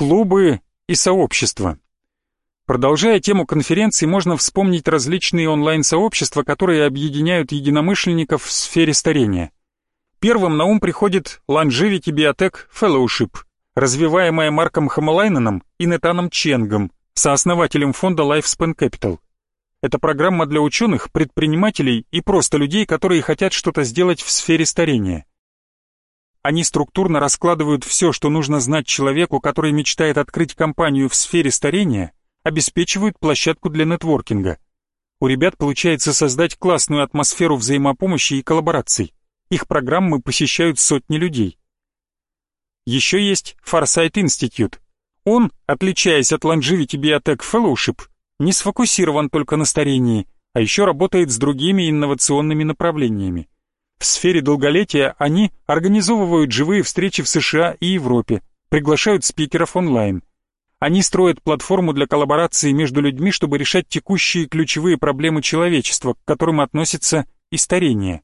клубы и сообщества. Продолжая тему конференции, можно вспомнить различные онлайн-сообщества, которые объединяют единомышленников в сфере старения. Первым на ум приходит Longevity Biotech Fellowship, развиваемая Марком Хамалайненом и Нетаном Ченгом, сооснователем фонда Lifespan Capital. Это программа для ученых, предпринимателей и просто людей, которые хотят что-то сделать в сфере старения. Они структурно раскладывают все, что нужно знать человеку, который мечтает открыть компанию в сфере старения, обеспечивают площадку для нетворкинга. У ребят получается создать классную атмосферу взаимопомощи и коллабораций. Их программы посещают сотни людей. Еще есть Farsight Institute. Он, отличаясь от Longevity Biotech Fellowship, не сфокусирован только на старении, а еще работает с другими инновационными направлениями. В сфере долголетия они организовывают живые встречи в США и Европе, приглашают спикеров онлайн. Они строят платформу для коллаборации между людьми, чтобы решать текущие ключевые проблемы человечества, к которым относится и старение.